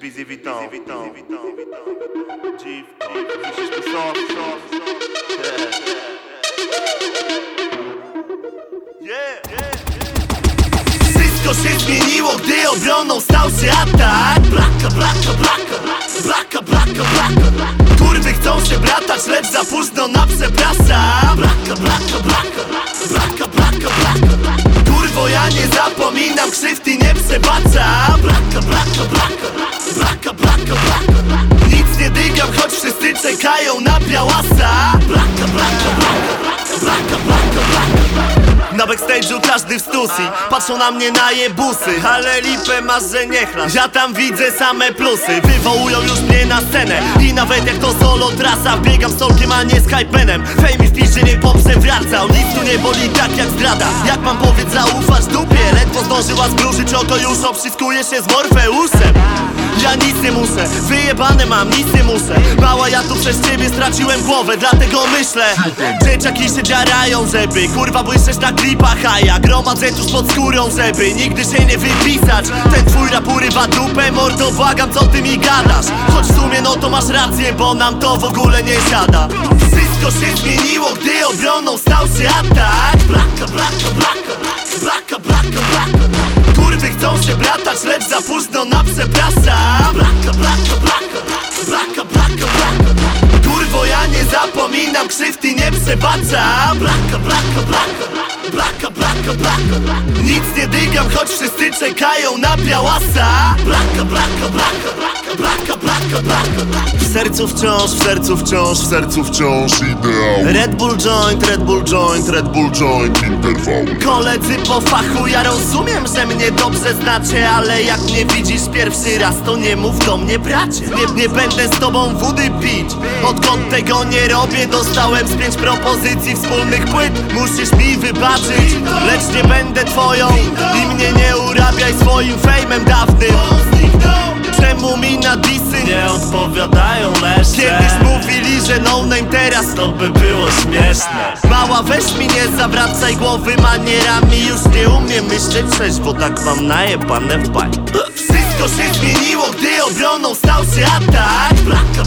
Busy Vitão, wisisz tu sos, sos, sos Yeah, yeah, Wszystko się zmieniło, gdy obroną stał się atak. Blaka, blaka, blaka, blaka, blaka, blaka. Kurwy chcą się bratać, lecz za późno na nie przebaczam Blaka, blaka, blaka, blaka, blaka, blaka. Nic nie dygam, choć wszyscy czekają na białasa. Blaka, blaka, blaka, blaka, blaka, blaka na backstage'u każdy w stusji Patrzą na mnie na jebusy Ale lipę masz, że nie chlasz. Ja tam widzę same plusy. Wywołują już mnie na scenę. I nawet jak to solo trasa Biegam z solkiem, a nie z hypenem. Fame w pisze nie poprzewracał Nic tu nie boli tak jak zdrada. Jak mam powiedz zaufać dupie? Ledwo zdążyła zmrużyć oko już Obszyskuje się z Morfeuszem ja nic nie muszę, wyjebane mam, nic nie muszę. Mała ja tu przez ciebie straciłem głowę, dlatego myślę. Dzieciaki się dziarają, żeby kurwa błyszczeć na klipach A ja gromadzę tuż pod skórą, żeby nigdy się nie wypisać. Ten twój rap urywa dupę, mordo błagam co ty mi gadasz? Choć w sumie no to masz rację, bo nam to w ogóle nie siada. Wszystko się zmieniło, gdy obroną stał się atak. Blaka, blaka, blaka, blaka, blaka, blaka. Kurwy chcą się bratać, lecz za późno na przepraszam Blaka, blaka, blaka, blaka, blaka, blaka. Kurwo, ja nie zapominam krzywd se baca. Blaka, blaka, blaka Blaka, blaka, blaka. Nic nie dygam, choć wszyscy czekają na białasa. Blaka, blaka, blaka Blaka, blaka, blaka W sercu wciąż, w sercu wciąż, w sercu wciąż. Ideał. Red Bull joint, Red Bull joint, Red Bull joint. Interwał Koledzy po fachu, ja rozumiem, że mnie dobrze znacie Ale jak mnie widzisz pierwszy raz, to nie mów do mnie bracie. Nie, nie będę z tobą wody pić. Odkąd tego nie robię, dostałem z 5% kompozycji wspólnych płyt Musisz mi wybaczyć, lecz nie będę twoją I mnie nie urabiaj swoim fejmem dawnym. Czemu mi na disy nie odpowiadają leszcze Kiedyś mówili, że no name teraz to by było śmieszne. Mała weź mi nie zawracaj głowy manierami Już nie umiem myśleć trzeźwo, tak mam najebane w bań Wszystko się zmieniło, gdy obroną stał się atak. Blaka,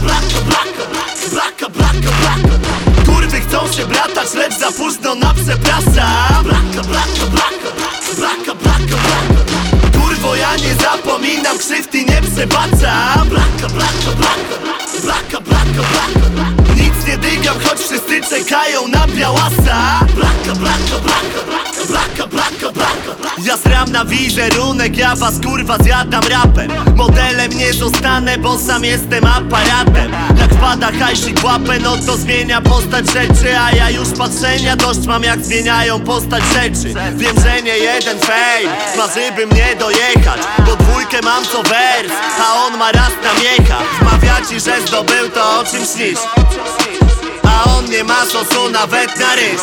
zapominam krzywd i nie przebaczam Blaka, blaka, blaka, blaka, blaka, blaka. Nic nie dygam, choć wszyscy czekają na białasa. Blaka, blaka, blaka, blaka, blaka, blaka Ja sram na wizerunek, ja was kurwa zjadam rapem. Modelem nie zostanę, bo sam jestem aparatem Jak wpada hajsik łapę, no to zmienia postać rzeczy A ja już patrzenia dość mam jak zmieniają postać rzeczy. Wiem, że nie jeden fame marzy by mnie dojechać Bo dwójkę mam co wers, a on ma raz na miecha. Wmawia ci, że zdobył to o czym śnisz A on nie ma sosu nawet na ryż.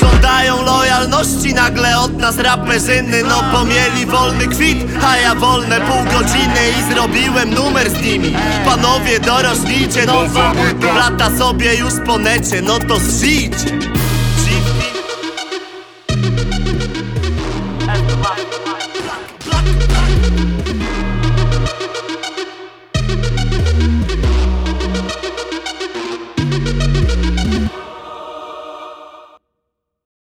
Żądają lojalności nagle od nas raperzyny No bo mieli wolny kwit, a ja wolne pół godziny I zrobiłem numer z nimi. Panowie doroślicie, nowa Lata sobie już po necie, no to zżyjcie